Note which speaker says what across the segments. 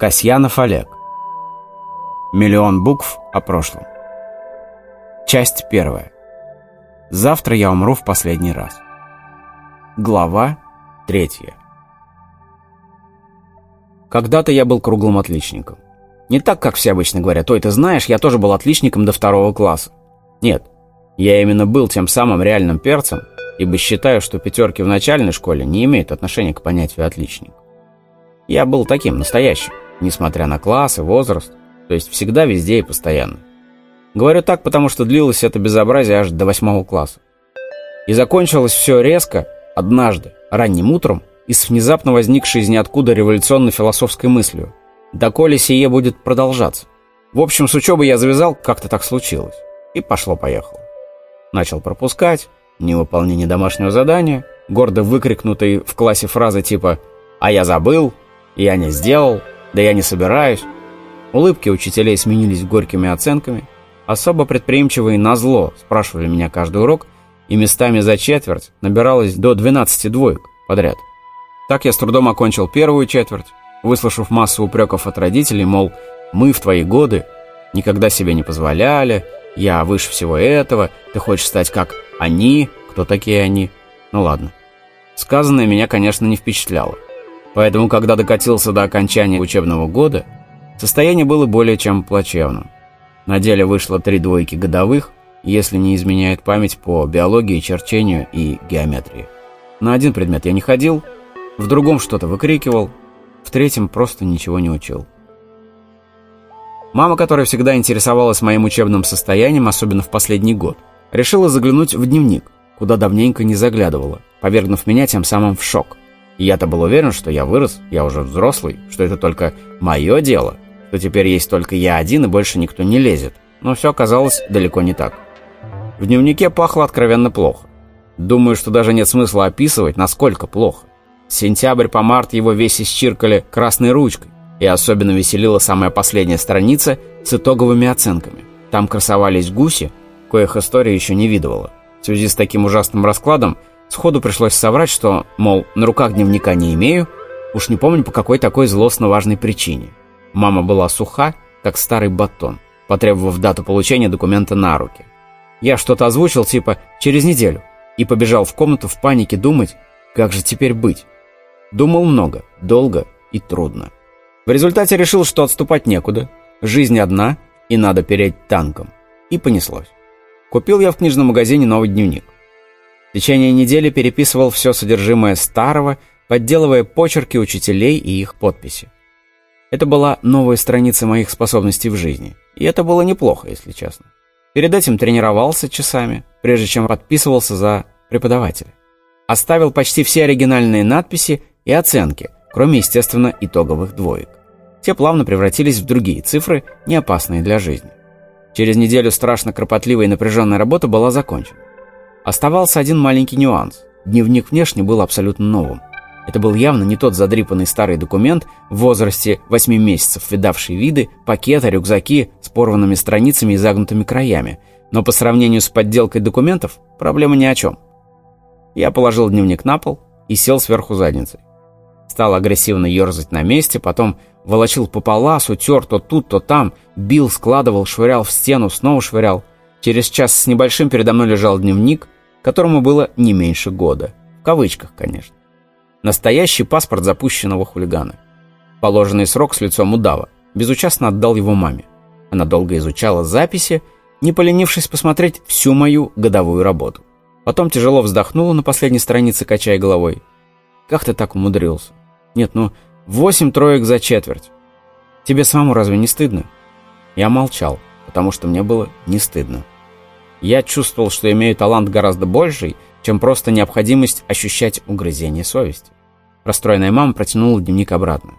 Speaker 1: Касьянов Олег. Миллион букв о прошлом. Часть первая. Завтра я умру в последний раз. Глава третья. Когда-то я был круглым отличником. Не так, как все обычно говорят, ой, ты знаешь, я тоже был отличником до второго класса. Нет, я именно был тем самым реальным перцем, ибо считаю, что пятерки в начальной школе не имеют отношения к понятию «отличник». Я был таким, настоящим несмотря на класс и возраст, то есть всегда, везде и постоянно. Говорю так, потому что длилось это безобразие аж до восьмого класса. И закончилось все резко, однажды, ранним утром, и с внезапно возникшей из ниоткуда революционно-философской мыслью. Доколе сие будет продолжаться. В общем, с учебой я завязал, как-то так случилось. И пошло-поехало. Начал пропускать, невыполнение домашнего задания, гордо выкрикнутой в классе фразы типа «А я забыл», «Я не сделал», да я не собираюсь. Улыбки учителей сменились горькими оценками. Особо предприимчивые назло спрашивали меня каждый урок, и местами за четверть набиралось до 12 двоек подряд. Так я с трудом окончил первую четверть, выслушав массу упреков от родителей, мол, мы в твои годы никогда себе не позволяли, я выше всего этого, ты хочешь стать как они, кто такие они? Ну ладно. Сказанное меня, конечно, не впечатляло. Поэтому, когда докатился до окончания учебного года, состояние было более чем плачевным. На деле вышло три двойки годовых, если не изменяет память по биологии, черчению и геометрии. На один предмет я не ходил, в другом что-то выкрикивал, в третьем просто ничего не учил. Мама, которая всегда интересовалась моим учебным состоянием, особенно в последний год, решила заглянуть в дневник, куда давненько не заглядывала, повергнув меня тем самым в шок. Я-то был уверен, что я вырос, я уже взрослый, что это только мое дело, что теперь есть только я один и больше никто не лезет. Но все оказалось далеко не так. В дневнике пахло откровенно плохо. Думаю, что даже нет смысла описывать, насколько плохо. сентябрь по март его весь исчиркали красной ручкой. И особенно веселила самая последняя страница с итоговыми оценками. Там красовались гуси, коих история еще не видывала. В связи с таким ужасным раскладом Сходу пришлось соврать, что, мол, на руках дневника не имею, уж не помню по какой такой злостно важной причине. Мама была суха, как старый батон, потребовав дату получения документа на руки. Я что-то озвучил типа «через неделю» и побежал в комнату в панике думать, как же теперь быть. Думал много, долго и трудно. В результате решил, что отступать некуда, жизнь одна и надо переть танком. И понеслось. Купил я в книжном магазине новый дневник. В течение недели переписывал все содержимое старого, подделывая почерки учителей и их подписи. Это была новая страница моих способностей в жизни. И это было неплохо, если честно. Перед этим тренировался часами, прежде чем подписывался за преподавателя. Оставил почти все оригинальные надписи и оценки, кроме, естественно, итоговых двоек. Те плавно превратились в другие цифры, не опасные для жизни. Через неделю страшно кропотливая и напряженная работа была закончена. Оставался один маленький нюанс. Дневник внешне был абсолютно новым. Это был явно не тот задрипанный старый документ в возрасте 8 месяцев, видавший виды, пакеты, рюкзаки с порванными страницами и загнутыми краями. Но по сравнению с подделкой документов, проблема ни о чем. Я положил дневник на пол и сел сверху задницей. Стал агрессивно ерзать на месте, потом волочил по паласу, тер то тут, то там, бил, складывал, швырял в стену, снова швырял. Через час с небольшим передо мной лежал дневник, которому было не меньше года. В кавычках, конечно. Настоящий паспорт запущенного хулигана. Положенный срок с лицом удава. Безучастно отдал его маме. Она долго изучала записи, не поленившись посмотреть всю мою годовую работу. Потом тяжело вздохнула на последней странице, качая головой. «Как ты так умудрился? Нет, ну, восемь троек за четверть. Тебе самому разве не стыдно?» Я молчал, потому что мне было не стыдно. Я чувствовал, что имею талант гораздо больший, чем просто необходимость ощущать угрызение совести. Расстроенная мама протянула дневник обратно.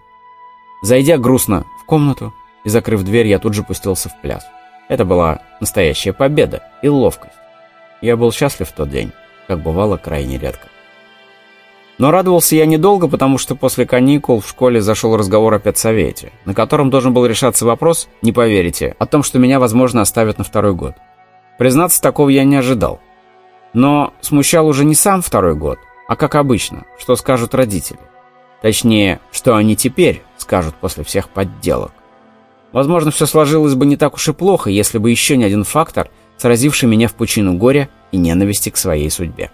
Speaker 1: Зайдя грустно в комнату и закрыв дверь, я тут же пустился в пляс. Это была настоящая победа и ловкость. Я был счастлив в тот день, как бывало крайне редко. Но радовался я недолго, потому что после каникул в школе зашел разговор о педсовете, на котором должен был решаться вопрос, не поверите, о том, что меня, возможно, оставят на второй год. Признаться, такого я не ожидал. Но смущал уже не сам второй год, а как обычно, что скажут родители. Точнее, что они теперь скажут после всех подделок. Возможно, все сложилось бы не так уж и плохо, если бы еще не один фактор, сразивший меня в пучину горя и ненависти к своей судьбе.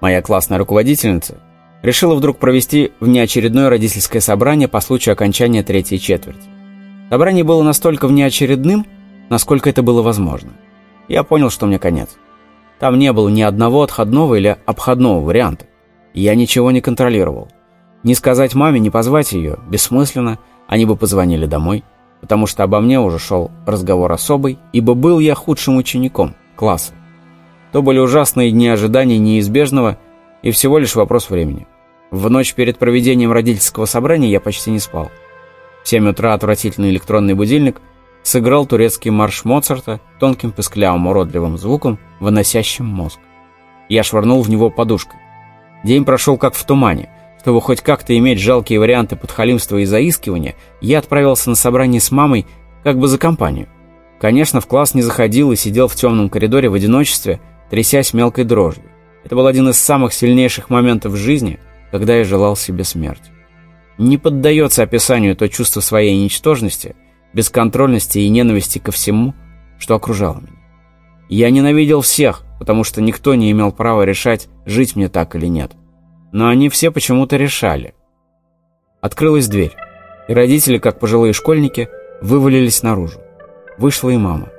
Speaker 1: Моя классная руководительница решила вдруг провести внеочередное родительское собрание по случаю окончания третьей четверти. Собрание было настолько внеочередным, насколько это было возможно. Я понял, что мне конец. Там не было ни одного отходного или обходного варианта. Я ничего не контролировал. Не сказать маме, не позвать ее бессмысленно, они бы позвонили домой, потому что обо мне уже шел разговор особый, ибо был я худшим учеником класса. То были ужасные дни ожидания неизбежного и всего лишь вопрос времени. В ночь перед проведением родительского собрания я почти не спал. В 7 утра отвратительный электронный будильник сыграл турецкий марш Моцарта тонким песклявым уродливым звуком, выносящим мозг. Я швырнул в него подушкой. День прошел как в тумане. Чтобы хоть как-то иметь жалкие варианты подхалимства и заискивания, я отправился на собрание с мамой как бы за компанию. Конечно, в класс не заходил и сидел в темном коридоре в одиночестве, трясясь мелкой дрожью. Это был один из самых сильнейших моментов в жизни, когда я желал себе смерти. Не поддается описанию то чувство своей ничтожности, бесконтрольности и ненависти ко всему, что окружало меня. Я ненавидел всех, потому что никто не имел права решать, жить мне так или нет. Но они все почему-то решали. Открылась дверь, и родители, как пожилые школьники, вывалились наружу. Вышла и мама.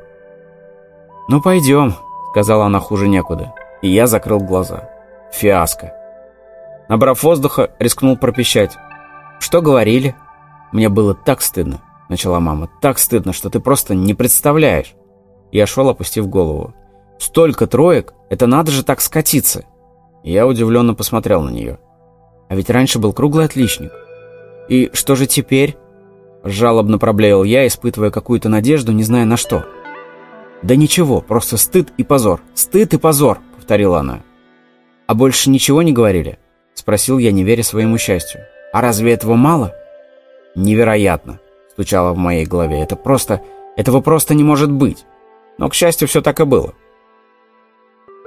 Speaker 1: «Ну, пойдем», — сказала она хуже некуда, и я закрыл глаза. Фиаско. Набрав воздуха, рискнул пропищать. «Что говорили?» «Мне было так стыдно», — начала мама. «Так стыдно, что ты просто не представляешь». Я шел, опустив голову. «Столько троек! Это надо же так скатиться!» Я удивленно посмотрел на нее. А ведь раньше был круглый отличник. «И что же теперь?» Жалобно проблеял я, испытывая какую-то надежду, не зная на что. «Да ничего, просто стыд и позор. Стыд и позор!» — повторила она. «А больше ничего не говорили?» — спросил я, не веря своему счастью. «А разве этого мало?» «Невероятно!» — стучало в моей голове. «Это просто... Этого просто не может быть!» Но, к счастью, все так и было.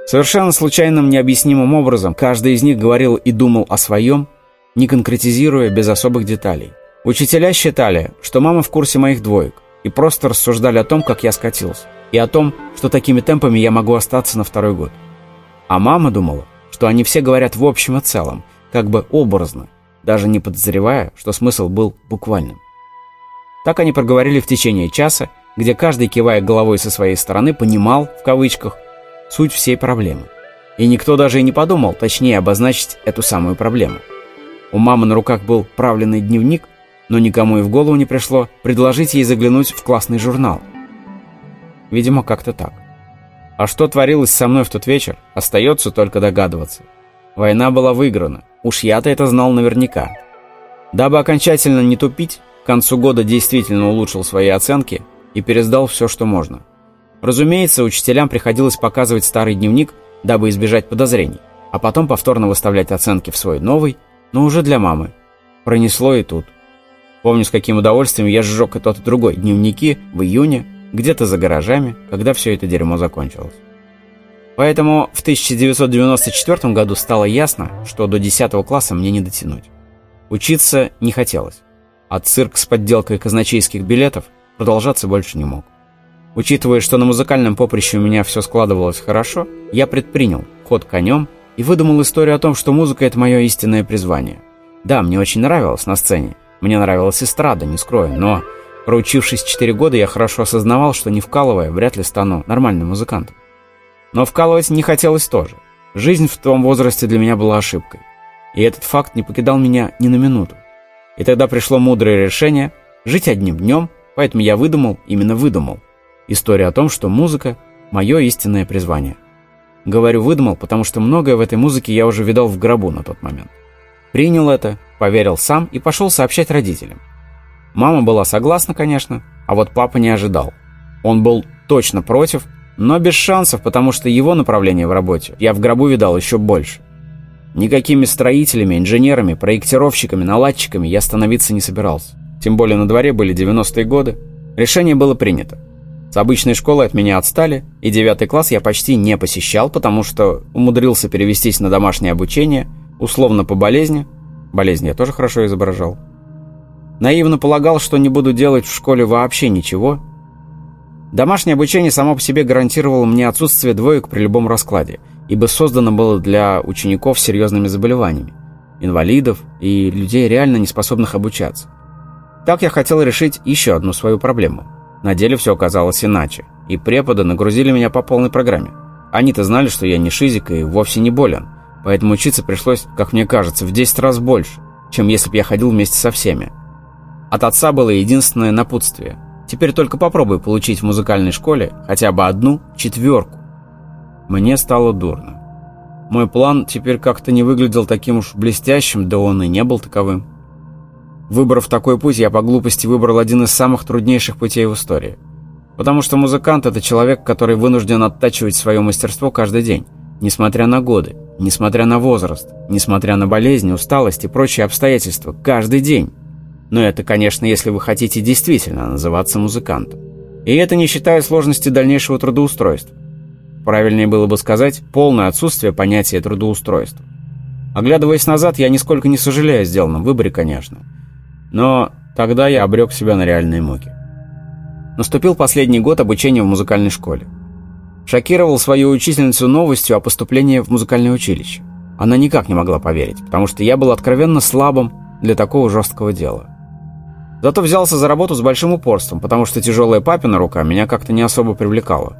Speaker 1: Совершенно случайным, необъяснимым образом каждый из них говорил и думал о своем, не конкретизируя без особых деталей. Учителя считали, что мама в курсе моих двоек, и просто рассуждали о том, как я скатился, и о том, что такими темпами я могу остаться на второй год. А мама думала, что они все говорят в общем и целом, как бы образно, даже не подозревая, что смысл был буквальным. Так они проговорили в течение часа, где каждый, кивая головой со своей стороны, понимал, в кавычках, суть всей проблемы. И никто даже и не подумал точнее обозначить эту самую проблему. У мамы на руках был правленный дневник, но никому и в голову не пришло предложить ей заглянуть в классный журнал. Видимо, как-то так. А что творилось со мной в тот вечер, остается только догадываться. Война была выиграна, уж я-то это знал наверняка. Дабы окончательно не тупить, к концу года действительно улучшил свои оценки – и пересдал все, что можно. Разумеется, учителям приходилось показывать старый дневник, дабы избежать подозрений, а потом повторно выставлять оценки в свой новый, но уже для мамы. Пронесло и тут. Помню, с каким удовольствием я сжег и тот и другой дневники в июне, где-то за гаражами, когда все это дерьмо закончилось. Поэтому в 1994 году стало ясно, что до 10 класса мне не дотянуть. Учиться не хотелось. А цирк с подделкой казначейских билетов продолжаться больше не мог. Учитывая, что на музыкальном поприще у меня все складывалось хорошо, я предпринял ход конем и выдумал историю о том, что музыка — это мое истинное призвание. Да, мне очень нравилось на сцене. Мне нравилась эстрада, не скрою, но, проучившись 4 года, я хорошо осознавал, что не вкалывая, вряд ли стану нормальным музыкантом. Но вкалывать не хотелось тоже. Жизнь в том возрасте для меня была ошибкой. И этот факт не покидал меня ни на минуту. И тогда пришло мудрое решение жить одним днем Поэтому я выдумал, именно выдумал, историю о том, что музыка – мое истинное призвание. Говорю «выдумал», потому что многое в этой музыке я уже видал в гробу на тот момент. Принял это, поверил сам и пошел сообщать родителям. Мама была согласна, конечно, а вот папа не ожидал. Он был точно против, но без шансов, потому что его направление в работе я в гробу видал еще больше. Никакими строителями, инженерами, проектировщиками, наладчиками я становиться не собирался тем более на дворе были 90-е годы, решение было принято. С обычной школы от меня отстали, и девятый класс я почти не посещал, потому что умудрился перевестись на домашнее обучение, условно по болезни, Болезнь я тоже хорошо изображал. Наивно полагал, что не буду делать в школе вообще ничего. Домашнее обучение само по себе гарантировало мне отсутствие двоек при любом раскладе, ибо создано было для учеников с серьезными заболеваниями, инвалидов и людей, реально неспособных обучаться. Так я хотел решить еще одну свою проблему. На деле все оказалось иначе, и преподы нагрузили меня по полной программе. Они-то знали, что я не шизик и вовсе не болен, поэтому учиться пришлось, как мне кажется, в 10 раз больше, чем если бы я ходил вместе со всеми. От отца было единственное напутствие. Теперь только попробуй получить в музыкальной школе хотя бы одну четверку. Мне стало дурно. Мой план теперь как-то не выглядел таким уж блестящим, да он и не был таковым. Выбрав такой путь, я по глупости выбрал один из самых труднейших путей в истории. Потому что музыкант – это человек, который вынужден оттачивать свое мастерство каждый день, несмотря на годы, несмотря на возраст, несмотря на болезни, усталость и прочие обстоятельства, каждый день. Но это, конечно, если вы хотите действительно называться музыкантом. И это не считая сложности дальнейшего трудоустройства. Правильнее было бы сказать полное отсутствие понятия трудоустройства. Оглядываясь назад, я нисколько не сожалею о сделанном выборе, конечно. Но тогда я обрек себя на реальные муки. Наступил последний год обучения в музыкальной школе. Шокировал свою учительницу новостью о поступлении в музыкальное училище. Она никак не могла поверить, потому что я был откровенно слабым для такого жесткого дела. Зато взялся за работу с большим упорством, потому что тяжелая папина рука меня как-то не особо привлекала.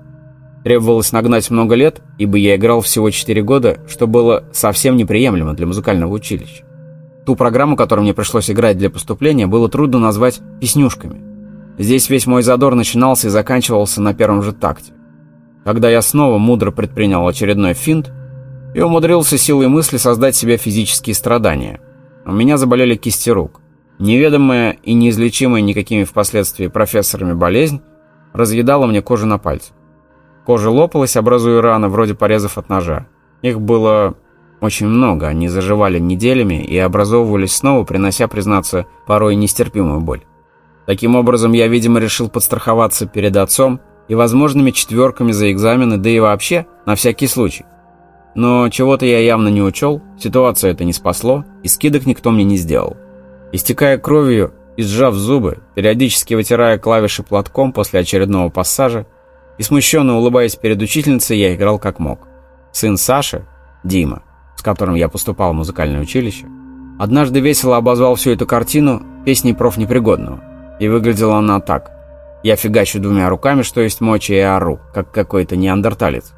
Speaker 1: Требовалось нагнать много лет, ибо я играл всего 4 года, что было совсем неприемлемо для музыкального училища. Ту программу, которую мне пришлось играть для поступления, было трудно назвать песнюшками. Здесь весь мой задор начинался и заканчивался на первом же такте. Когда я снова мудро предпринял очередной финт и умудрился силой мысли создать себе физические страдания. У меня заболели кисти рук. Неведомая и неизлечимая никакими впоследствии профессорами болезнь разъедала мне кожу на пальцах. Кожа лопалась, образуя раны, вроде порезов от ножа. Их было очень много, они заживали неделями и образовывались снова, принося, признаться, порой нестерпимую боль. Таким образом, я, видимо, решил подстраховаться перед отцом и возможными четверками за экзамены, да и вообще, на всякий случай. Но чего-то я явно не учел, ситуацию это не спасло, и скидок никто мне не сделал. Истекая кровью и сжав зубы, периодически вытирая клавиши платком после очередного пассажа, и смущенно улыбаясь перед учительницей, я играл как мог. Сын Саши, Дима, с которым я поступал в музыкальное училище, однажды весело обозвал всю эту картину песней профнепригодного. И выглядела она так. Я фигачу двумя руками, что есть мочи, и ору, как какой-то неандерталец.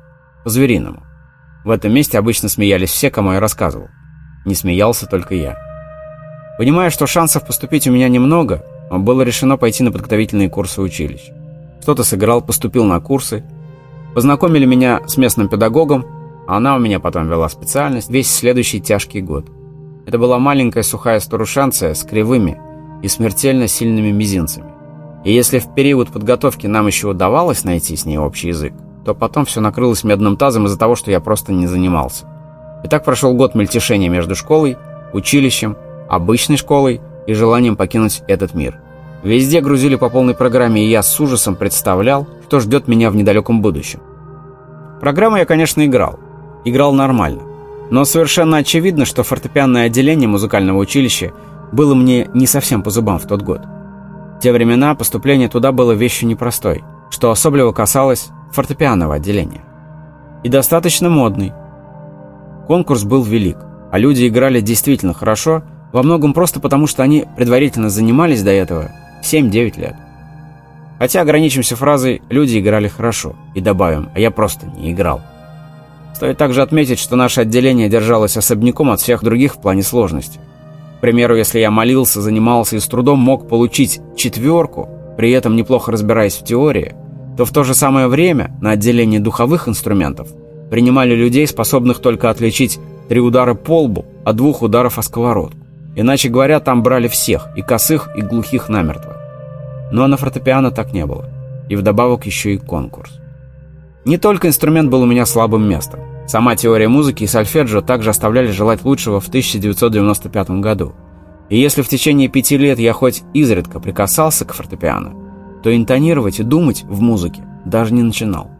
Speaker 1: По-звериному. В этом месте обычно смеялись все, кому я рассказывал. Не смеялся только я. Понимая, что шансов поступить у меня немного, было решено пойти на подготовительные курсы училищ. Кто-то сыграл, поступил на курсы. Познакомили меня с местным педагогом, а она у меня потом вела специальность весь следующий тяжкий год. Это была маленькая сухая старушанция с кривыми и смертельно сильными мизинцами. И если в период подготовки нам еще удавалось найти с ней общий язык, то потом все накрылось медным тазом из-за того, что я просто не занимался. И так прошел год мельтешения между школой, училищем обычной школой и желанием покинуть этот мир. Везде грузили по полной программе, и я с ужасом представлял, что ждет меня в недалеком будущем. Программу я, конечно, играл. Играл нормально. Но совершенно очевидно, что фортепианное отделение музыкального училища было мне не совсем по зубам в тот год. В те времена поступление туда было вещью непростой, что особливо касалось фортепианного отделения. И достаточно модный. Конкурс был велик, а люди играли действительно хорошо – во многом просто потому, что они предварительно занимались до этого 7-9 лет. Хотя ограничимся фразой «люди играли хорошо» и добавим «а я просто не играл». Стоит также отметить, что наше отделение держалось особняком от всех других в плане сложности. К примеру, если я молился, занимался и с трудом мог получить четверку, при этом неплохо разбираясь в теории, то в то же самое время на отделении духовых инструментов принимали людей, способных только отличить три удара по лбу от двух ударов о сковородку. Иначе говоря, там брали всех, и косых, и глухих намертво. Но на фортепиано так не было. И вдобавок еще и конкурс. Не только инструмент был у меня слабым местом. Сама теория музыки и сольфеджио также оставляли желать лучшего в 1995 году. И если в течение пяти лет я хоть изредка прикасался к фортепиано, то интонировать и думать в музыке даже не начинал.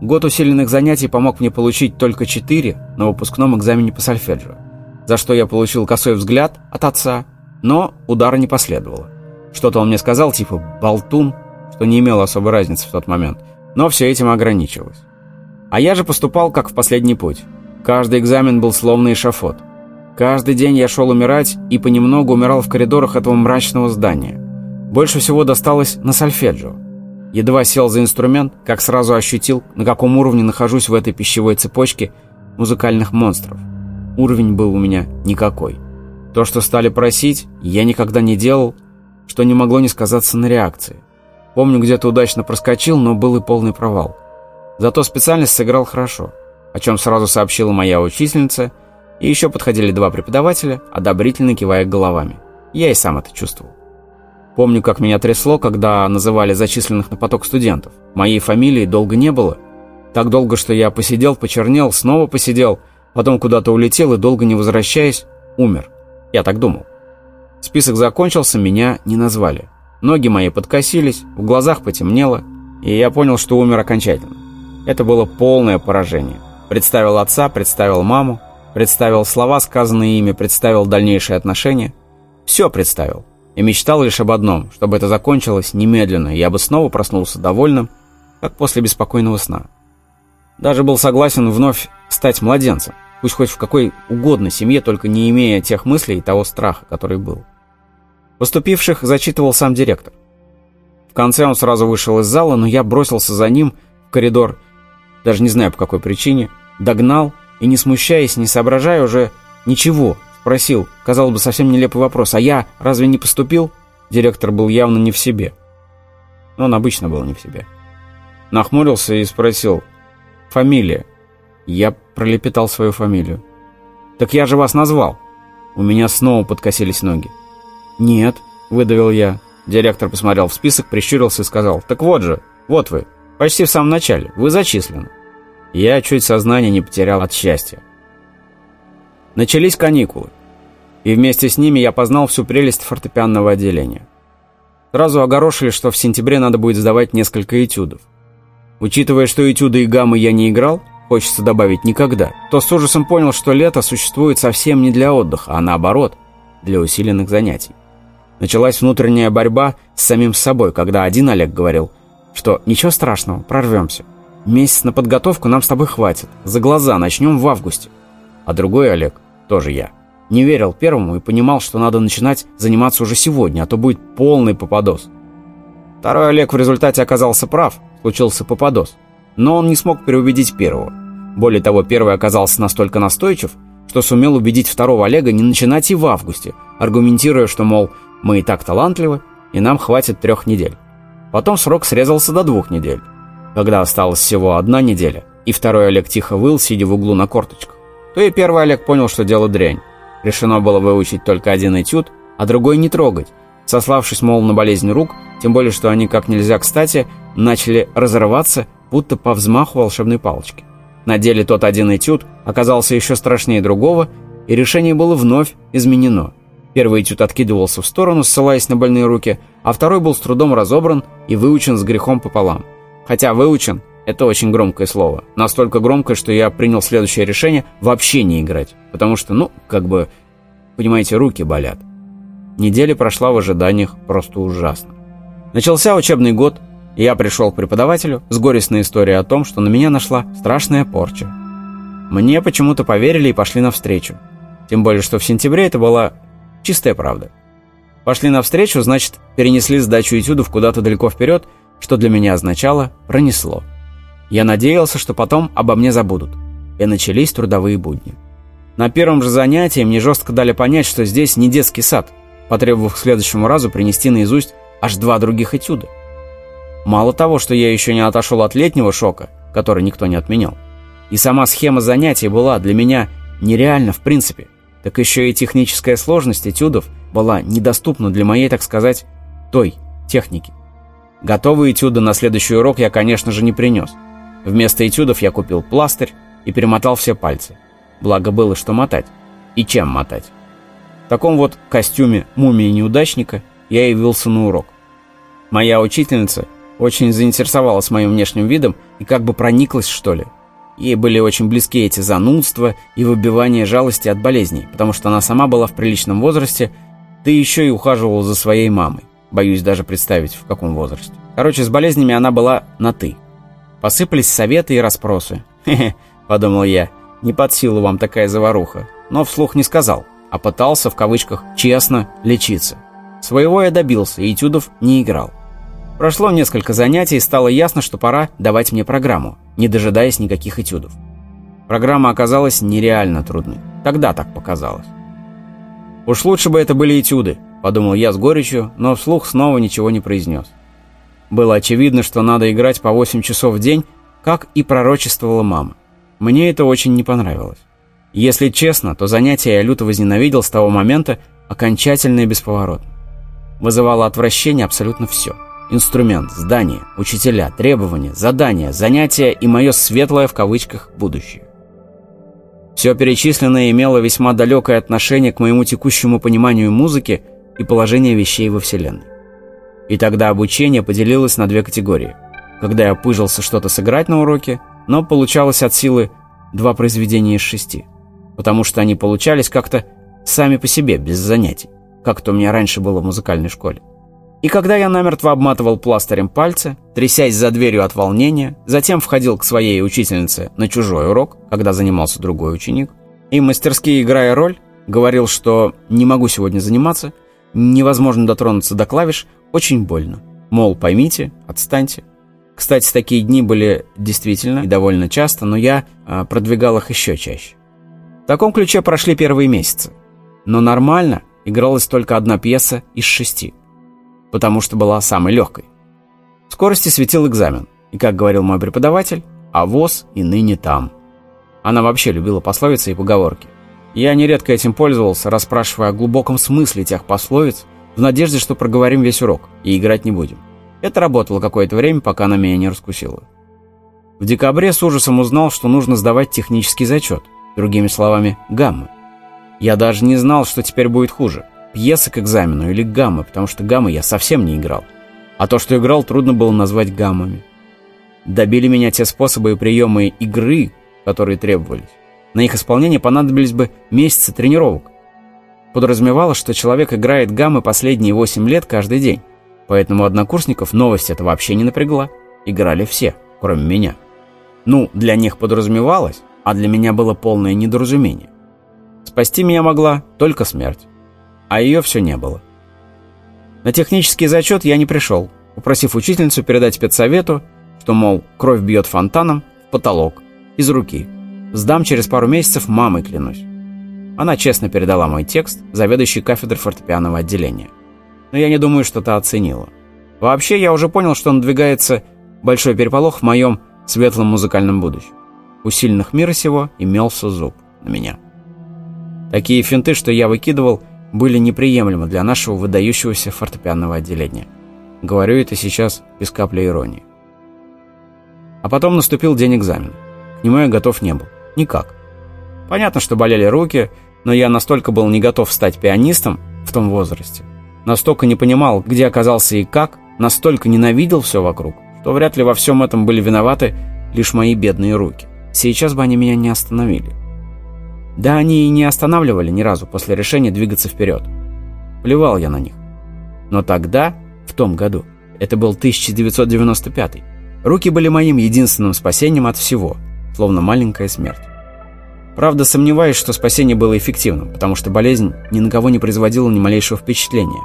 Speaker 1: Год усиленных занятий помог мне получить только четыре на выпускном экзамене по сольфеджио. За что я получил косой взгляд от отца, но удара не последовало. Что-то он мне сказал, типа «болтун», что не имело особой разницы в тот момент, но все этим ограничилось. А я же поступал как в последний путь. Каждый экзамен был словно эшафот. Каждый день я шел умирать и понемногу умирал в коридорах этого мрачного здания. Больше всего досталось на сольфеджио. Едва сел за инструмент, как сразу ощутил, на каком уровне нахожусь в этой пищевой цепочке музыкальных монстров. Уровень был у меня никакой. То, что стали просить, я никогда не делал, что не могло не сказаться на реакции. Помню, где-то удачно проскочил, но был и полный провал. Зато специальность сыграл хорошо, о чем сразу сообщила моя учительница, и еще подходили два преподавателя, одобрительно кивая головами. Я и сам это чувствовал. Помню, как меня трясло, когда называли зачисленных на поток студентов. Моей фамилии долго не было. Так долго, что я посидел, почернел, снова посидел, потом куда-то улетел и, долго не возвращаясь, умер. Я так думал. Список закончился, меня не назвали. Ноги мои подкосились, в глазах потемнело, и я понял, что умер окончательно. Это было полное поражение. Представил отца, представил маму, представил слова, сказанные ими, представил дальнейшие отношения. Все представил и мечтал лишь об одном, чтобы это закончилось немедленно, и я бы снова проснулся довольным, как после беспокойного сна. Даже был согласен вновь стать младенцем, пусть хоть в какой угодно семье, только не имея тех мыслей и того страха, который был. Поступивших зачитывал сам директор. В конце он сразу вышел из зала, но я бросился за ним в коридор, даже не знаю по какой причине, догнал и, не смущаясь, не соображая уже ничего, Спросил, казалось бы, совсем нелепый вопрос. «А я разве не поступил?» Директор был явно не в себе. Но он обычно был не в себе. Нахмурился и спросил. «Фамилия?» Я пролепетал свою фамилию. «Так я же вас назвал!» У меня снова подкосились ноги. «Нет», — выдавил я. Директор посмотрел в список, прищурился и сказал. «Так вот же, вот вы, почти в самом начале, вы зачислены». Я чуть сознание не потерял от счастья. Начались каникулы и вместе с ними я познал всю прелесть фортепианного отделения. Сразу огорошили, что в сентябре надо будет сдавать несколько этюдов. Учитывая, что этюды и гаммы я не играл, хочется добавить никогда, то с ужасом понял, что лето существует совсем не для отдыха, а наоборот, для усиленных занятий. Началась внутренняя борьба с самим собой, когда один Олег говорил, что ничего страшного, прорвемся. Месяц на подготовку нам с тобой хватит, за глаза начнем в августе. А другой Олег, тоже я, не верил первому и понимал, что надо начинать заниматься уже сегодня, а то будет полный попадос. Второй Олег в результате оказался прав, случился попадос. Но он не смог переубедить первого. Более того, первый оказался настолько настойчив, что сумел убедить второго Олега не начинать и в августе, аргументируя, что, мол, мы и так талантливы, и нам хватит трех недель. Потом срок срезался до двух недель. Когда осталась всего одна неделя, и второй Олег тихо выл, сидя в углу на корточках, то и первый Олег понял, что дело дрянь. Решено было выучить только один этюд, а другой не трогать, сославшись, мол, на болезнь рук, тем более, что они как нельзя кстати начали разрываться, будто по взмаху волшебной палочки. На деле тот один этюд оказался еще страшнее другого, и решение было вновь изменено. Первый этюд откидывался в сторону, ссылаясь на больные руки, а второй был с трудом разобран и выучен с грехом пополам. Хотя выучен – это очень громкое слово. Настолько громкое, что я принял следующее решение – вообще не играть. Потому что, ну, как бы, понимаете, руки болят. Неделя прошла в ожиданиях просто ужасно. Начался учебный год, я пришел к преподавателю с горестной историей о том, что на меня нашла страшная порча. Мне почему-то поверили и пошли навстречу. Тем более, что в сентябре это была чистая правда. Пошли навстречу, значит, перенесли сдачу этюдов куда-то далеко вперед, что для меня означало «пронесло». Я надеялся, что потом обо мне забудут. И начались трудовые будни. На первом же занятии мне жестко дали понять, что здесь не детский сад, потребовав к следующему разу принести наизусть аж два других этюда. Мало того, что я еще не отошел от летнего шока, который никто не отменял, и сама схема занятий была для меня нереальна в принципе, так еще и техническая сложность этюдов была недоступна для моей, так сказать, той техники. Готовые этюды на следующий урок я, конечно же, не принес. Вместо этюдов я купил пластырь и перемотал все пальцы. Благо было, что мотать. И чем мотать. В таком вот костюме мумии-неудачника я явился на урок. Моя учительница очень заинтересовалась моим внешним видом и как бы прониклась, что ли. Ей были очень близки эти занудства и выбивание жалости от болезней, потому что она сама была в приличном возрасте, ты еще и ухаживала за своей мамой. Боюсь даже представить, в каком возрасте. Короче, с болезнями она была на «ты». Посыпались советы и расспросы. «Хе-хе», — подумал я, — «не под силу вам такая заваруха». Но вслух не сказал, а пытался, в кавычках, честно лечиться. Своего я добился, и этюдов не играл. Прошло несколько занятий, и стало ясно, что пора давать мне программу, не дожидаясь никаких этюдов. Программа оказалась нереально трудной. Тогда так показалось. «Уж лучше бы это были этюды», — подумал я с горечью, но вслух снова ничего не произнес. Было очевидно, что надо играть по 8 часов в день, как и пророчествовала мама. Мне это очень не понравилось. Если честно, то занятия я люто возненавидел с того момента окончательно и бесповоротно. Вызывало отвращение абсолютно все — Инструмент, здание, учителя, требования, задания, занятия и мое «светлое» в кавычках будущее. Все перечисленное имело весьма далекое отношение к моему текущему пониманию музыки и положения вещей во Вселенной. И тогда обучение поделилось на две категории. Когда я пыжился что-то сыграть на уроке, но получалось от силы два произведения из шести, потому что они получались как-то сами по себе, без занятий, как то у меня раньше было в музыкальной школе. И когда я намертво обматывал пластырем пальцы, трясясь за дверью от волнения, затем входил к своей учительнице на чужой урок, когда занимался другой ученик, и мастерски играя роль, говорил, что не могу сегодня заниматься, невозможно дотронуться до клавиш, очень больно. Мол, поймите, отстаньте. Кстати, такие дни были действительно и довольно часто, но я а, продвигал их еще чаще. В таком ключе прошли первые месяцы. Но нормально игралась только одна пьеса из шести – потому что была самой легкой. В скорости светил экзамен, и, как говорил мой преподаватель, а ВОЗ и ныне там. Она вообще любила пословицы и поговорки. Я нередко этим пользовался, расспрашивая о глубоком смысле тех пословиц, в надежде, что проговорим весь урок и играть не будем. Это работало какое-то время, пока она меня не раскусила. В декабре с ужасом узнал, что нужно сдавать технический зачет, другими словами, гаммы. Я даже не знал, что теперь будет хуже – пьесы к экзамену или гаммы, потому что гаммы я совсем не играл. А то, что играл, трудно было назвать гаммами. Добили меня те способы и приемы игры, которые требовались. На их исполнение понадобились бы месяцы тренировок. Подразумевалось, что человек играет гаммы последние 8 лет каждый день. Поэтому однокурсников новость это вообще не напрягла. Играли все, кроме меня. Ну, для них подразумевалось, а для меня было полное недоразумение. Спасти меня могла только смерть а ее все не было. На технический зачет я не пришел, попросив учительницу передать спецсовету, что, мол, кровь бьет фонтаном в потолок, из руки. Сдам через пару месяцев мамой клянусь. Она честно передала мой текст заведующей кафедрой фортепианного отделения. Но я не думаю, что та оценила. Вообще, я уже понял, что надвигается большой переполох в моем светлом музыкальном будущем. У сильных мира сего имелся зуб на меня. Такие финты, что я выкидывал, были неприемлемы для нашего выдающегося фортепианного отделения. Говорю это сейчас без капли иронии. А потом наступил день экзамена. К нему я готов не был. Никак. Понятно, что болели руки, но я настолько был не готов стать пианистом в том возрасте, настолько не понимал, где оказался и как, настолько ненавидел все вокруг, что вряд ли во всем этом были виноваты лишь мои бедные руки. Сейчас бы они меня не остановили. Да они и не останавливали ни разу после решения двигаться вперед. Плевал я на них. Но тогда, в том году, это был 1995 руки были моим единственным спасением от всего, словно маленькая смерть. Правда, сомневаюсь, что спасение было эффективным, потому что болезнь ни на кого не производила ни малейшего впечатления.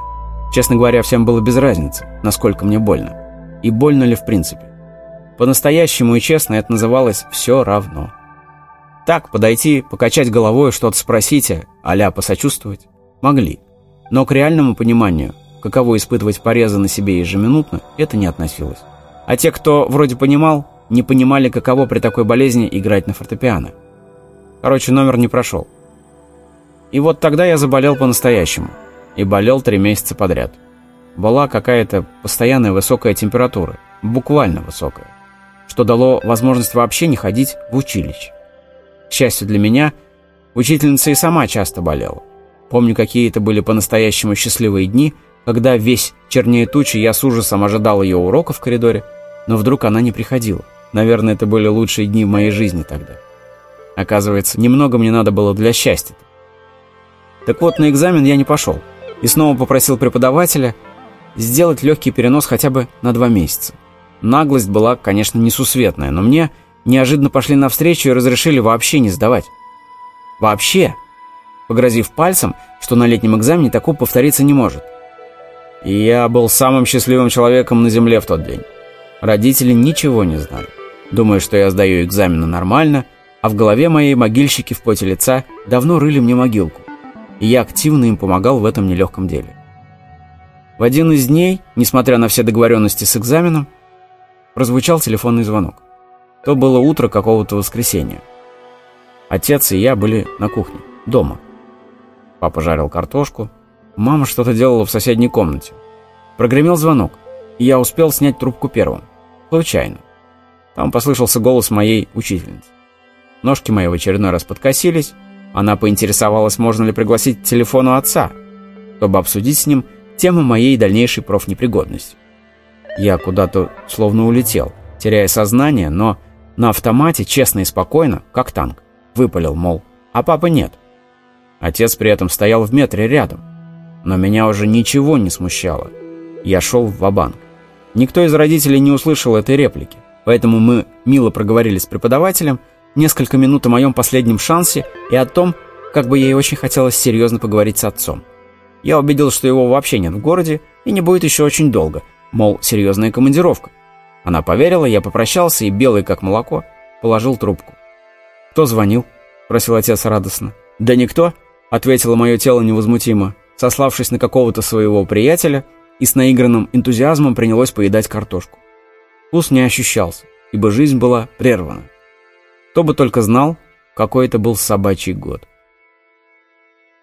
Speaker 1: Честно говоря, всем было без разницы, насколько мне больно. И больно ли в принципе. По-настоящему и честно это называлось «все равно». Так, подойти, покачать головой, что-то спросить, а посочувствовать, могли. Но к реальному пониманию, каково испытывать порезы на себе ежеминутно, это не относилось. А те, кто вроде понимал, не понимали, каково при такой болезни играть на фортепиано. Короче, номер не прошел. И вот тогда я заболел по-настоящему. И болел три месяца подряд. Была какая-то постоянная высокая температура, буквально высокая, что дало возможность вообще не ходить в училище. К счастью для меня, учительница и сама часто болела. Помню, какие это были по-настоящему счастливые дни, когда весь чернее тучи я с ужасом ожидал ее урока в коридоре, но вдруг она не приходила. Наверное, это были лучшие дни в моей жизни тогда. Оказывается, немного мне надо было для счастья. -то. Так вот, на экзамен я не пошел. И снова попросил преподавателя сделать легкий перенос хотя бы на два месяца. Наглость была, конечно, несусветная, но мне неожиданно пошли навстречу и разрешили вообще не сдавать. Вообще! Погрозив пальцем, что на летнем экзамене такого повториться не может. И я был самым счастливым человеком на земле в тот день. Родители ничего не знали. Думая, что я сдаю экзамены нормально, а в голове моей могильщики в поте лица давно рыли мне могилку. И я активно им помогал в этом нелегком деле. В один из дней, несмотря на все договоренности с экзаменом, прозвучал телефонный звонок. То было утро какого-то воскресенья. Отец и я были на кухне, дома. Папа жарил картошку, мама что-то делала в соседней комнате. Прогремел звонок, и я успел снять трубку первым. Случайно. Там послышался голос моей учительницы. Ножки мои в очередной раз подкосились. Она поинтересовалась, можно ли пригласить к телефону отца, чтобы обсудить с ним тему моей дальнейшей профнепригодности. Я куда-то словно улетел, теряя сознание, но на автомате, честно и спокойно, как танк, выпалил, мол, а папы нет. Отец при этом стоял в метре рядом. Но меня уже ничего не смущало. Я шел в ва-банк. Никто из родителей не услышал этой реплики. Поэтому мы мило проговорили с преподавателем несколько минут о моем последнем шансе и о том, как бы ей очень хотелось серьезно поговорить с отцом. Я убедил, что его вообще нет в городе и не будет еще очень долго, мол, серьезная командировка. Она поверила, я попрощался и, белый как молоко, положил трубку. «Кто звонил?» – просил отец радостно. «Да никто», ответило мое тело невозмутимо, сославшись на какого-то своего приятеля и с наигранным энтузиазмом принялось поедать картошку. Вкус не ощущался, ибо жизнь была прервана. Кто бы только знал, какой это был собачий год.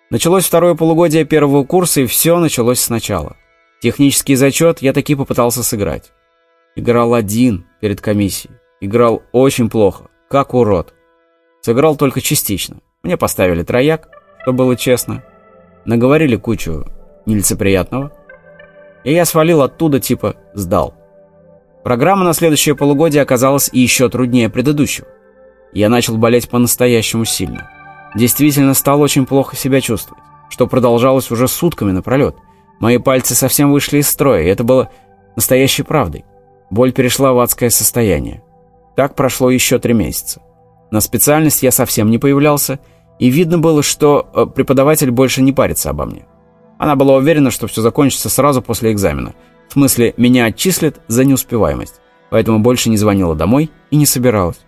Speaker 1: Началось второе полугодие первого курса, и все началось сначала. Технический зачет я таки попытался сыграть. Играл один перед комиссией. Играл очень плохо, как урод. Сыграл только частично. Мне поставили трояк, что было честно. Наговорили кучу нелицеприятного. И я свалил оттуда, типа, сдал. Программа на следующее полугодие оказалась еще труднее предыдущего. Я начал болеть по-настоящему сильно. Действительно стал очень плохо себя чувствовать, что продолжалось уже сутками напролет. Мои пальцы совсем вышли из строя, и это было настоящей правдой. Боль перешла в адское состояние. Так прошло еще три месяца. На специальность я совсем не появлялся, и видно было, что э, преподаватель больше не парится обо мне. Она была уверена, что все закончится сразу после экзамена. В смысле, меня отчислят за неуспеваемость. Поэтому больше не звонила домой и не собиралась.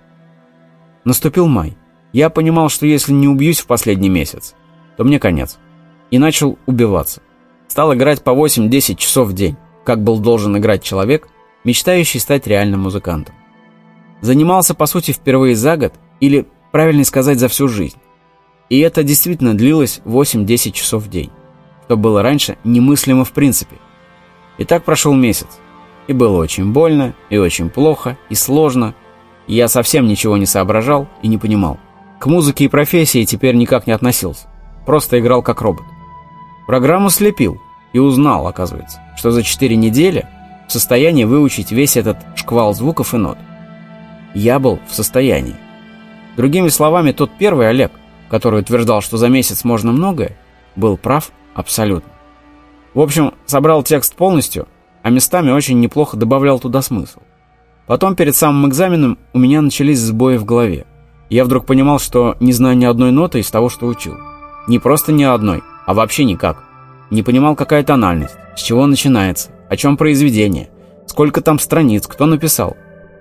Speaker 1: Наступил май. Я понимал, что если не убьюсь в последний месяц, то мне конец. И начал убиваться. Стал играть по 8-10 часов в день, как был должен играть человек, мечтающий стать реальным музыкантом. Занимался, по сути, впервые за год, или, правильнее сказать, за всю жизнь. И это действительно длилось 8-10 часов в день, что было раньше немыслимо в принципе. И так прошел месяц. И было очень больно, и очень плохо, и сложно. И я совсем ничего не соображал и не понимал. К музыке и профессии теперь никак не относился. Просто играл как робот. Программу слепил и узнал, оказывается, что за 4 недели в состоянии выучить весь этот шквал звуков и нот. Я был в состоянии. Другими словами, тот первый Олег, который утверждал, что за месяц можно многое, был прав абсолютно. В общем, собрал текст полностью, а местами очень неплохо добавлял туда смысл. Потом, перед самым экзаменом, у меня начались сбои в голове. Я вдруг понимал, что не знаю ни одной ноты из того, что учил. Не просто ни одной, а вообще никак. Не понимал, какая тональность, с чего начинается, о чем произведение, сколько там страниц, кто написал.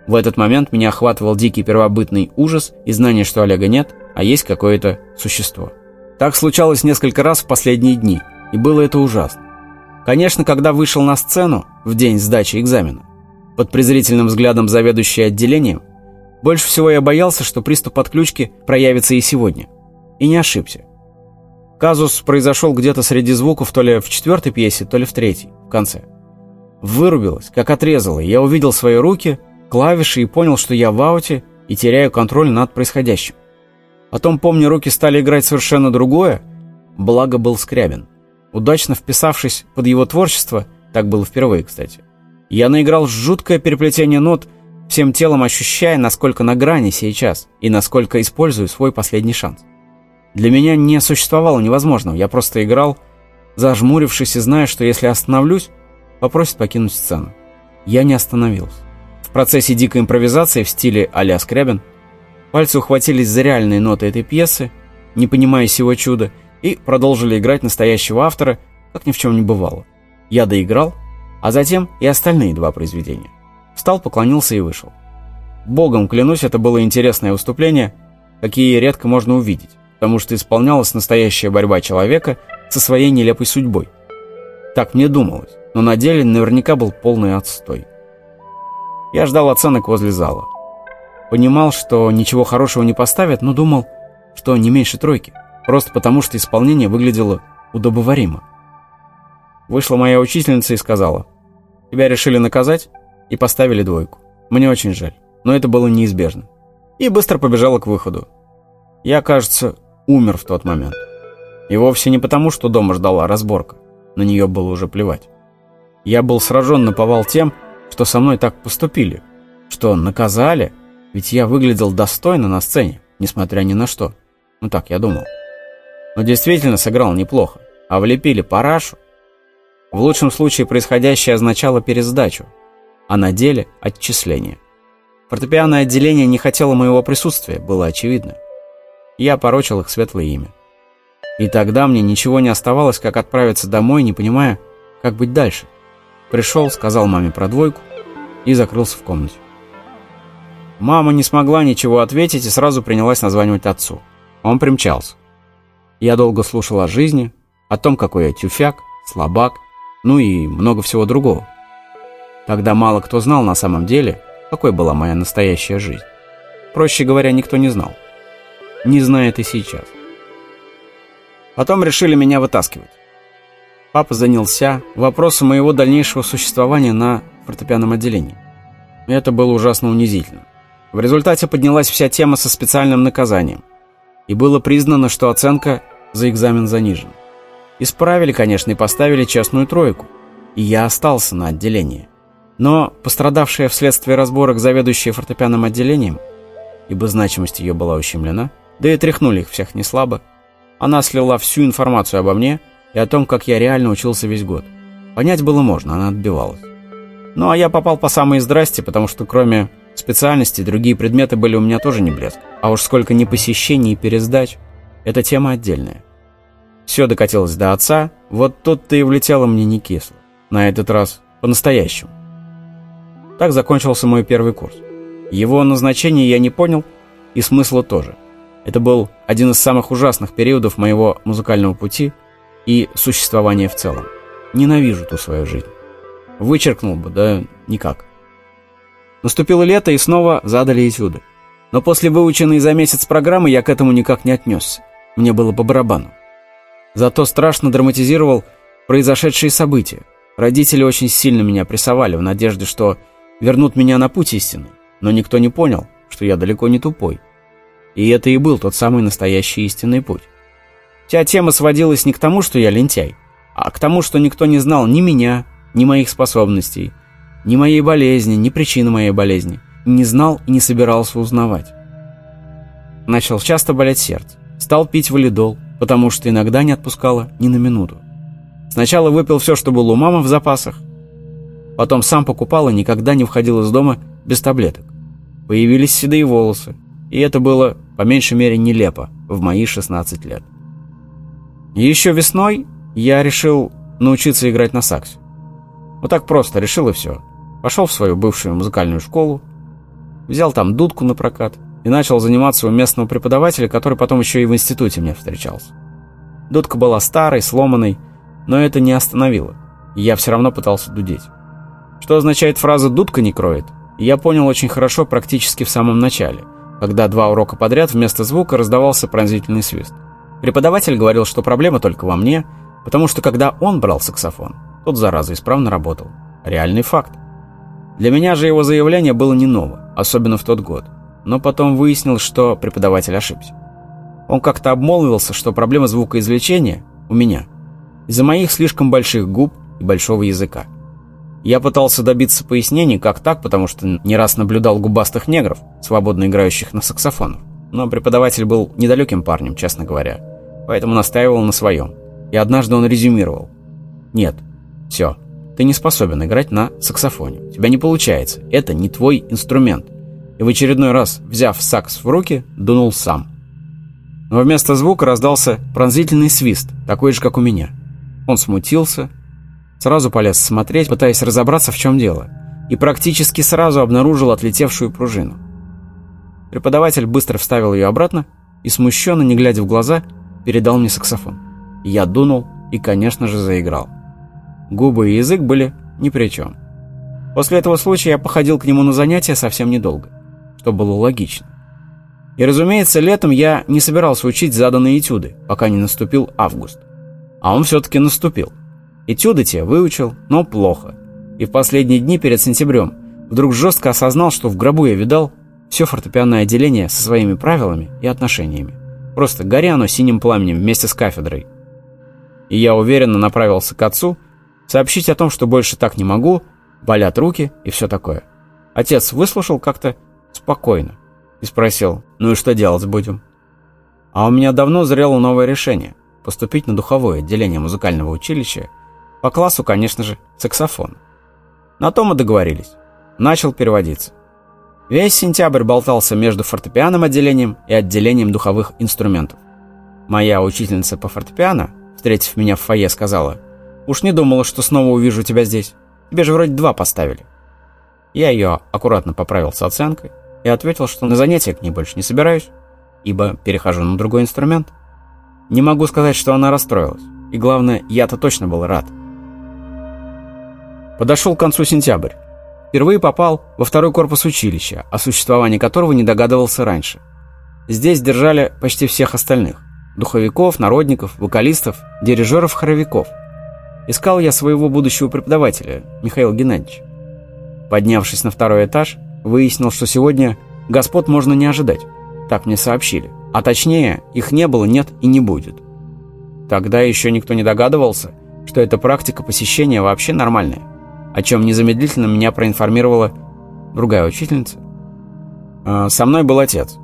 Speaker 1: В этот момент меня охватывал дикий первобытный ужас и знание, что Олега нет, а есть какое-то существо. Так случалось несколько раз в последние дни, и было это ужасно. Конечно, когда вышел на сцену в день сдачи экзамена, под презрительным взглядом заведующей отделением, больше всего я боялся, что приступ отключки проявится и сегодня. И не ошибся. Казус произошел где-то среди звуков то ли в четвертой пьесе, то ли в третьей, в конце. Вырубилось, как отрезало, я увидел свои руки, клавиши и понял, что я в ауте и теряю контроль над происходящим. Потом, помню, руки стали играть совершенно другое, благо был Скрябин. Удачно вписавшись под его творчество, так было впервые, кстати, я наиграл жуткое переплетение нот всем телом ощущая, насколько на грани сейчас и насколько использую свой последний шанс. Для меня не существовало невозможного, я просто играл, зажмурившись и зная, что если остановлюсь, попросит покинуть сцену. Я не остановился. В процессе дикой импровизации в стиле а-ля Скрябин пальцы ухватились за реальные ноты этой пьесы, не понимая сего чуда, и продолжили играть настоящего автора, как ни в чем не бывало. Я доиграл, а затем и остальные два произведения. Встал, поклонился и вышел. Богом клянусь, это было интересное выступление, какие редко можно увидеть, потому что исполнялась настоящая борьба человека со своей нелепой судьбой. Так мне думалось, но на деле наверняка был полный отстой. Я ждал оценок возле зала. Понимал, что ничего хорошего не поставят, но думал, что не меньше тройки, просто потому что исполнение выглядело удобоваримо. Вышла моя учительница и сказала, «Тебя решили наказать?» и поставили двойку. Мне очень жаль, но это было неизбежно. И быстро побежала к выходу. Я, кажется, умер в тот момент. И вовсе не потому, что дома ждала разборка. На нее было уже плевать. Я был сражен наповал тем, что со мной так поступили. Что наказали, ведь я выглядел достойно на сцене, несмотря ни на что. Ну так, я думал. Но действительно сыграл неплохо. А влепили парашу. В лучшем случае происходящее означало пересдачу, а на деле – отчисление. Фортепианное отделение не хотело моего присутствия, было очевидно. Я порочил их светлое имя. И тогда мне ничего не оставалось, как отправиться домой, не понимая, как быть дальше. Пришел, сказал маме про двойку и закрылся в комнате. Мама не смогла ничего ответить и сразу принялась названивать отцу. Он примчался. Я долго слушал о жизни, о том, какой я тюфяк, слабак, ну и много всего другого. Тогда мало кто знал на самом деле, какой была моя настоящая жизнь. Проще говоря, никто не знал. Не знает и сейчас. Потом решили меня вытаскивать. Папа занялся вопросом моего дальнейшего существования на фортепианном отделении. Это было ужасно унизительно. В результате поднялась вся тема со специальным наказанием. И было признано, что оценка за экзамен занижена. Исправили, конечно, и поставили честную тройку. И я остался на отделении. Но пострадавшая вследствие разборок заведующая фортепианным отделением, ибо значимость ее была ущемлена, да и тряхнули их всех не слабо, она слила всю информацию обо мне и о том, как я реально учился весь год. Понять было можно, она отбивалась. Ну а я попал по самые здрасте, потому что кроме специальности другие предметы были у меня тоже не блеск. А уж сколько не посещений и пересдач, эта тема отдельная. Все докатилось до отца, вот тут-то и влетело мне не кисло. На этот раз по-настоящему. Так закончился мой первый курс. Его назначение я не понял, и смысла тоже. Это был один из самых ужасных периодов моего музыкального пути и существования в целом. Ненавижу ту свою жизнь. Вычеркнул бы, да никак. Наступило лето, и снова задали этюды. Но после выученной за месяц программы я к этому никак не отнесся. Мне было по барабану. Зато страшно драматизировал произошедшие события. Родители очень сильно меня прессовали в надежде, что вернут меня на путь истины, но никто не понял, что я далеко не тупой. И это и был тот самый настоящий истинный путь. Вся тема сводилась не к тому, что я лентяй, а к тому, что никто не знал ни меня, ни моих способностей, ни моей болезни, ни причины моей болезни. Не знал и не собирался узнавать. Начал часто болеть сердце. Стал пить валидол, потому что иногда не отпускало ни на минуту. Сначала выпил все, что было у мамы в запасах, Потом сам покупал и никогда не входил из дома без таблеток. Появились седые волосы, и это было, по меньшей мере, нелепо в мои 16 лет. Еще весной я решил научиться играть на саксе. Вот так просто, решил и все. Пошел в свою бывшую музыкальную школу, взял там дудку на прокат и начал заниматься у местного преподавателя, который потом еще и в институте мне встречался. Дудка была старой, сломанной, но это не остановило, и я все равно пытался дудеть. Что означает фраза «дудка не кроет», я понял очень хорошо практически в самом начале, когда два урока подряд вместо звука раздавался пронзительный свист. Преподаватель говорил, что проблема только во мне, потому что когда он брал саксофон, тот, зараза, исправно работал. Реальный факт. Для меня же его заявление было не ново, особенно в тот год. Но потом выяснилось, что преподаватель ошибся. Он как-то обмолвился, что проблема звукоизвлечения у меня из-за моих слишком больших губ и большого языка. Я пытался добиться пояснений, как так, потому что не раз наблюдал губастых негров, свободно играющих на саксофонах. Но преподаватель был недалеким парнем, честно говоря, поэтому настаивал на своем. И однажды он резюмировал. «Нет, все, ты не способен играть на саксофоне. У тебя не получается. Это не твой инструмент». И в очередной раз, взяв сакс в руки, дунул сам. Но вместо звука раздался пронзительный свист, такой же, как у меня. Он смутился, сразу полез смотреть, пытаясь разобраться, в чем дело, и практически сразу обнаружил отлетевшую пружину. Преподаватель быстро вставил ее обратно и, смущенно, не глядя в глаза, передал мне саксофон. Я дунул и, конечно же, заиграл. Губы и язык были ни при чем. После этого случая я походил к нему на занятия совсем недолго, что было логично. И, разумеется, летом я не собирался учить заданные этюды, пока не наступил август. А он все-таки наступил. Этюды те выучил, но плохо. И в последние дни перед сентябрем вдруг жестко осознал, что в гробу я видал все фортепианное отделение со своими правилами и отношениями. Просто горя оно синим пламенем вместе с кафедрой. И я уверенно направился к отцу, сообщить о том, что больше так не могу, болят руки и все такое. Отец выслушал как-то спокойно и спросил, ну и что делать будем? А у меня давно зрело новое решение – поступить на духовое отделение музыкального училища, по классу, конечно же, саксофон. На то мы договорились. Начал переводиться. Весь сентябрь болтался между фортепианным отделением и отделением духовых инструментов. Моя учительница по фортепиано, встретив меня в фойе, сказала, «Уж не думала, что снова увижу тебя здесь. Тебе же вроде два поставили». Я ее аккуратно поправил с оценкой и ответил, что на занятия к ней больше не собираюсь, ибо перехожу на другой инструмент. Не могу сказать, что она расстроилась. И главное, я-то точно был рад. Подошел к концу сентябрь. Впервые попал во второй корпус училища, о существовании которого не догадывался раньше. Здесь держали почти всех остальных. Духовиков, народников, вокалистов, дирижеров, хоровиков. Искал я своего будущего преподавателя, Михаила Геннадьевича. Поднявшись на второй этаж, выяснил, что сегодня господ можно не ожидать. Так мне сообщили. А точнее, их не было, нет и не будет. Тогда еще никто не догадывался, что эта практика посещения вообще нормальная о чем незамедлительно меня проинформировала другая учительница. А, со мной был отец.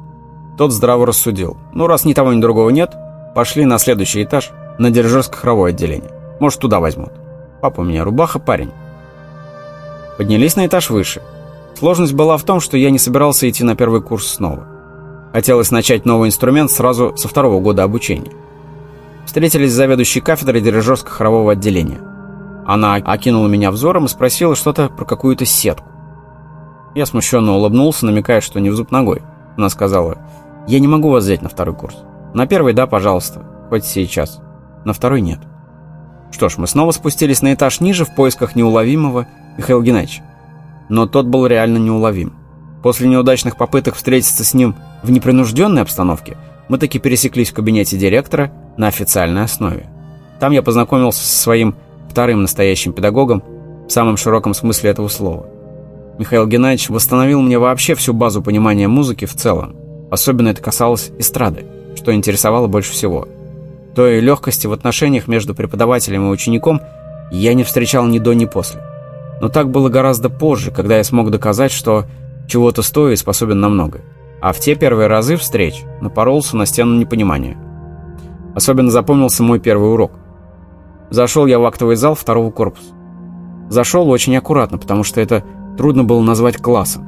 Speaker 1: Тот здраво рассудил. Ну, раз ни того, ни другого нет, пошли на следующий этаж, на дирижерско-хоровое отделение. Может, туда возьмут. Папа у меня рубаха, парень. Поднялись на этаж выше. Сложность была в том, что я не собирался идти на первый курс снова. Хотелось начать новый инструмент сразу со второго года обучения. Встретились с заведующей кафедрой дирижерско-хорового отделения. Она окинула меня взором и спросила что-то про какую-то сетку. Я смущенно улыбнулся, намекая, что не в зуб ногой. Она сказала, «Я не могу вас взять на второй курс. На первый, да, пожалуйста, хоть сейчас. На второй нет». Что ж, мы снова спустились на этаж ниже в поисках неуловимого Михаила Геннадьевича. Но тот был реально неуловим. После неудачных попыток встретиться с ним в непринужденной обстановке, мы таки пересеклись в кабинете директора на официальной основе. Там я познакомился со своим вторым настоящим педагогом в самом широком смысле этого слова. Михаил Геннадьевич восстановил мне вообще всю базу понимания музыки в целом. Особенно это касалось эстрады, что интересовало больше всего. Той легкости в отношениях между преподавателем и учеником я не встречал ни до, ни после. Но так было гораздо позже, когда я смог доказать, что чего-то стою и способен на многое. А в те первые разы встреч напоролся на стену непонимания. Особенно запомнился мой первый урок – Зашел я в актовый зал второго корпуса. Зашел очень аккуратно, потому что это трудно было назвать классом.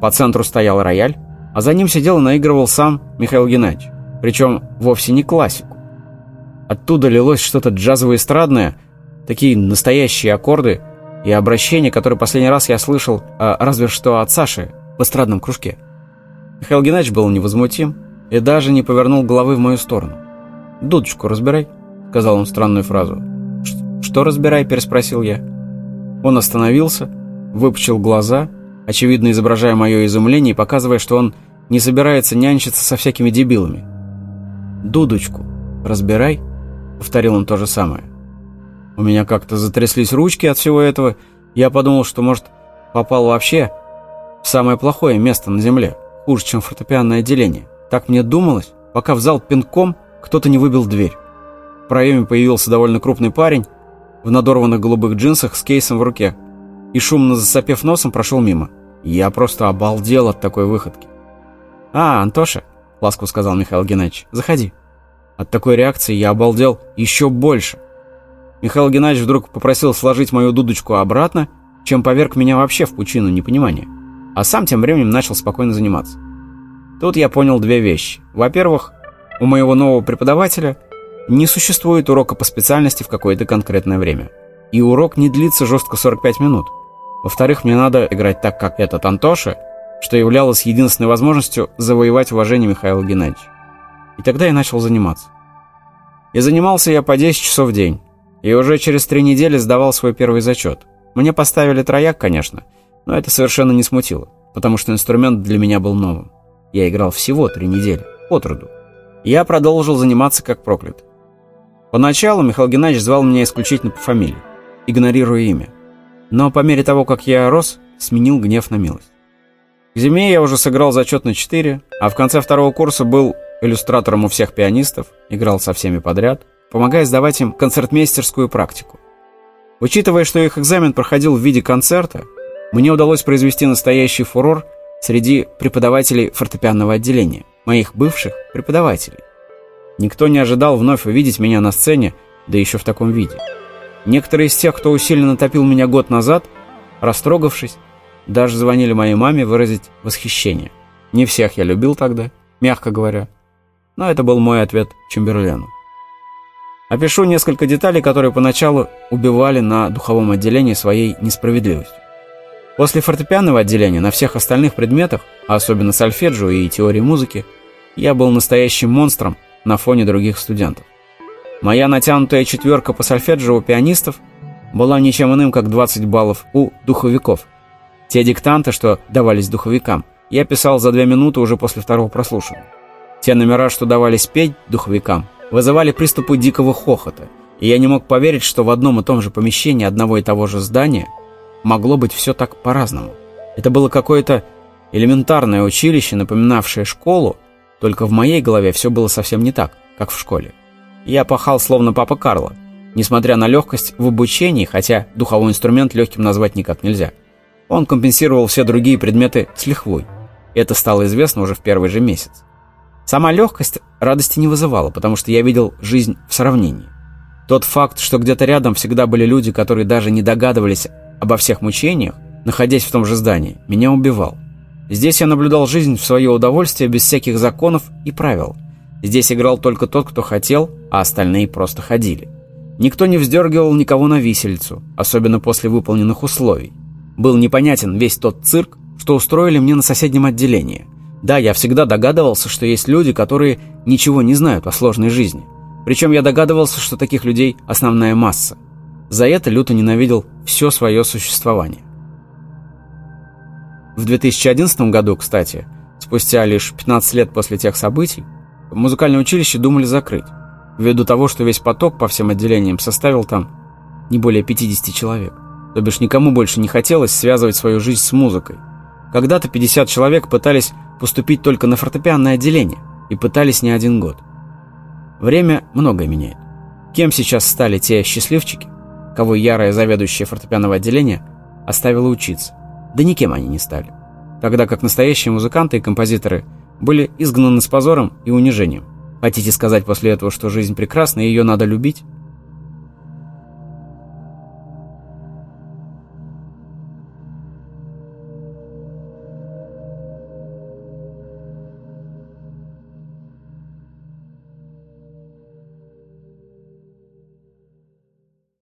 Speaker 1: По центру стоял рояль, а за ним сидел и наигрывал сам Михаил Геннадьевич. Причем вовсе не классику. Оттуда лилось что-то джазово-эстрадное, такие настоящие аккорды и обращения, которые последний раз я слышал а, разве что от Саши в эстрадном кружке. Михаил Геннадьевич был невозмутим и даже не повернул головы в мою сторону. «Дудочку разбирай», — сказал он странную фразу. «Что разбирай?» — переспросил я. Он остановился, выпучил глаза, очевидно изображая мое изумление и показывая, что он не собирается нянчиться со всякими дебилами. «Дудочку разбирай?» — повторил он то же самое. У меня как-то затряслись ручки от всего этого. Я подумал, что, может, попал вообще в самое плохое место на земле, хуже, чем фортепианное отделение. Так мне думалось, пока в зал пинком кто-то не выбил дверь. Проеме появился довольно крупный парень в надорванных голубых джинсах с кейсом в руке. и, шумно засопев носом, прошел мимо. Я просто обалдел от такой выходки. «А, Антоша», — ласково сказал Михаил Геннадьевич, — «заходи». От такой реакции я обалдел еще больше. Михаил Геннадьевич вдруг попросил сложить мою дудочку обратно, чем поверг меня вообще в пучину непонимания. А сам тем временем начал спокойно заниматься. Тут я понял две вещи. Во-первых, у моего нового преподавателя не существует урока по специальности в какое-то конкретное время. И урок не длится жестко 45 минут. Во-вторых, мне надо играть так, как этот Антоша, что являлось единственной возможностью завоевать уважение Михаила Геннадьевича. И тогда я начал заниматься. И занимался я по 10 часов в день. И уже через три недели сдавал свой первый зачет. Мне поставили трояк, конечно, но это совершенно не смутило, потому что инструмент для меня был новым. Я играл всего три недели, от роду. Я продолжил заниматься как проклят. Поначалу Михаил Геннадьевич звал меня исключительно по фамилии, игнорируя имя. Но по мере того, как я рос, сменил гнев на милость. К зиме я уже сыграл зачет на 4, а в конце второго курса был иллюстратором у всех пианистов, играл со всеми подряд, помогая сдавать им концертмейстерскую практику. Учитывая, что их экзамен проходил в виде концерта, мне удалось произвести настоящий фурор среди преподавателей фортепианного отделения, моих бывших преподавателей. Никто не ожидал вновь увидеть меня на сцене, да еще в таком виде. Некоторые из тех, кто усиленно топил меня год назад, растрогавшись, даже звонили моей маме выразить восхищение. Не всех я любил тогда, мягко говоря, но это был мой ответ Чемберлену. Опишу несколько деталей, которые поначалу убивали на духовом отделении своей несправедливостью. После фортепианного отделения на всех остальных предметах, а особенно сольфеджио и теории музыки, я был настоящим монстром на фоне других студентов. Моя натянутая четверка по сольфеджио у пианистов была ничем иным, как 20 баллов у духовиков. Те диктанты, что давались духовикам, я писал за две минуты уже после второго прослушивания. Те номера, что давались петь духовикам, вызывали приступы дикого хохота, и я не мог поверить, что в одном и том же помещении одного и того же здания могло быть все так по-разному. Это было какое-то элементарное училище, напоминавшее школу, только в моей голове все было совсем не так, как в школе. Я пахал словно папа Карло, несмотря на легкость в обучении, хотя духовой инструмент легким назвать никак нельзя. Он компенсировал все другие предметы с лихвой. Это стало известно уже в первый же месяц. Сама легкость радости не вызывала, потому что я видел жизнь в сравнении. Тот факт, что где-то рядом всегда были люди, которые даже не догадывались обо всех мучениях, находясь в том же здании, меня убивал. Здесь я наблюдал жизнь в свое удовольствие без всяких законов и правил. Здесь играл только тот, кто хотел, а остальные просто ходили. Никто не вздергивал никого на висельцу, особенно после выполненных условий. Был непонятен весь тот цирк, что устроили мне на соседнем отделении. Да, я всегда догадывался, что есть люди, которые ничего не знают о сложной жизни. Причем я догадывался, что таких людей основная масса. За это люто ненавидел все свое существование. В 2011 году, кстати, спустя лишь 15 лет после тех событий, музыкальное училище думали закрыть, ввиду того, что весь поток по всем отделениям составил там не более 50 человек. То бишь никому больше не хотелось связывать свою жизнь с музыкой. Когда-то 50 человек пытались поступить только на фортепианное отделение и пытались не один год. Время многое меняет. Кем сейчас стали те счастливчики, кого ярая заведующая фортепианного отделения оставила учиться? Да никем они не стали. Тогда как настоящие музыканты и композиторы были изгнаны с позором и унижением. Хотите сказать после этого, что жизнь прекрасна и ее надо любить?